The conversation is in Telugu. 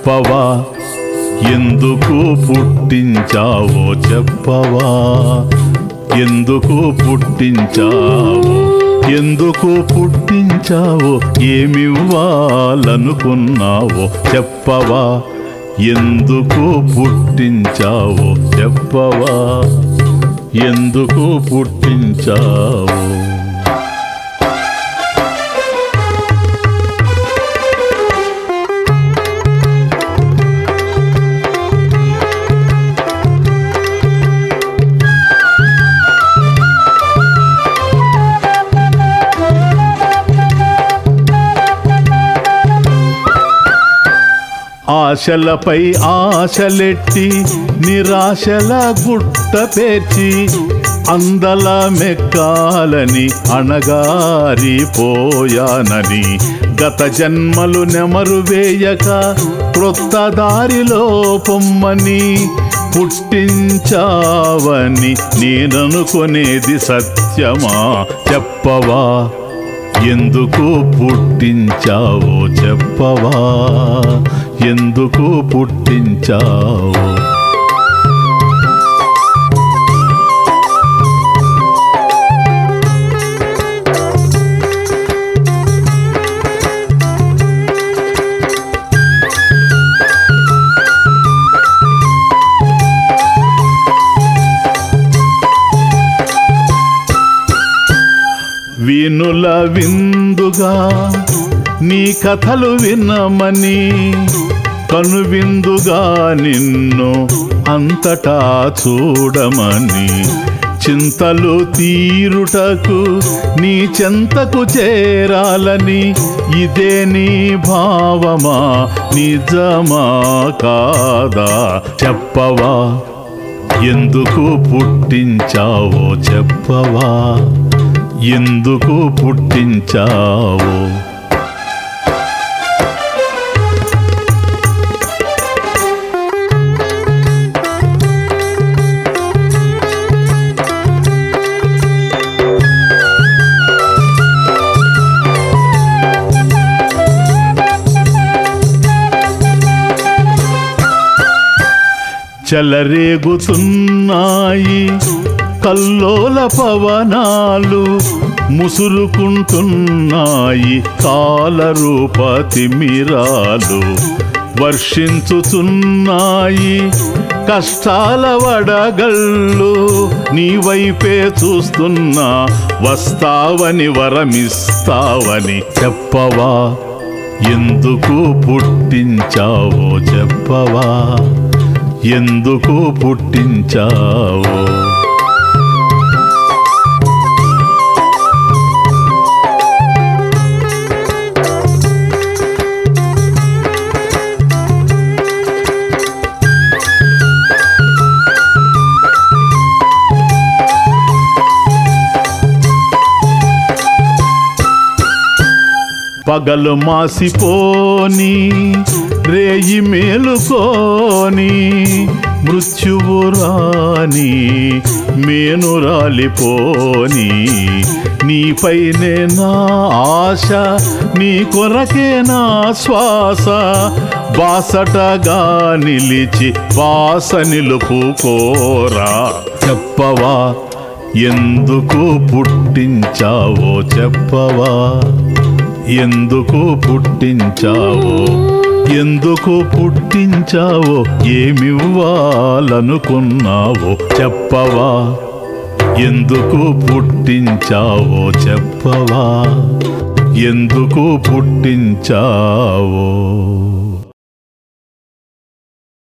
చెప్పవా? ఎందుకు పుట్టించావో చెప్పవా? ఎందుకు పుట్టించావో? ఎందుకు పుట్టించావో? ఏమివ్వాలనుకున్నావో చెప్పవా? ఎందుకు పుట్టించావో చెప్పవా? ఎందుకు పుట్టించావో? ఆశలపై ఆశలెట్టి నిరాశల గుట్ట పేర్చి అందల మెక్కాలని అణగారిపోయానని. గత జన్మలు నెమరు వేయక క్రొత్త దారిలో పొమ్మని పుట్టించావని నేననుకునేది సత్యమా చెప్పవా? ఎందుకు పుట్టించావో చెప్పవా? ఎందుకు పుట్టించావు? వినుల విందుగా నీ కథలు వినమని కనువిందుగా నిన్ను అంతటా చూడమని చింతలు తీరుటకు నీ చెంతకు చేరాలని ఇదే నీ భావమా నిజమా కాదా చెప్పవా? ఎందుకు పుట్టించావో చెప్పవా? ఎందుకు పుట్టించావో చెలరేగుతున్నాయి. కల్లోల పవనాలు ముసురుకుంటున్నాయి. కాలరూప తిమిరాలు వర్షించుతున్నాయి. కష్టాల వడగళ్ళు నీ వైపే చూస్తున్నా. వస్తావని వరమిస్తావని చెప్పవా? ఎందుకు పుట్టించావో చెప్పవా? ఎందుకు పుట్టించావో? పగలు మాసిపోని రేయి మేలుకోని మృత్యువు రాని మేను రాలిపోని. నీపైనే నా ఆశ నీ కొరకే నా శ్వాస. బాసటగా నిలిచి బాస నిలుపుకోరా చెప్పవా ఎందుకు పుట్టించావో చెప్పవా. ఎందుకు పుట్టించావో? ఎందుకు పుట్టించావో? ఏమివ్వాలనుకున్నావో? చెప్పవా. ఎందుకు పుట్టించావో? చెప్పవా. ఎందుకు పుట్టించావో?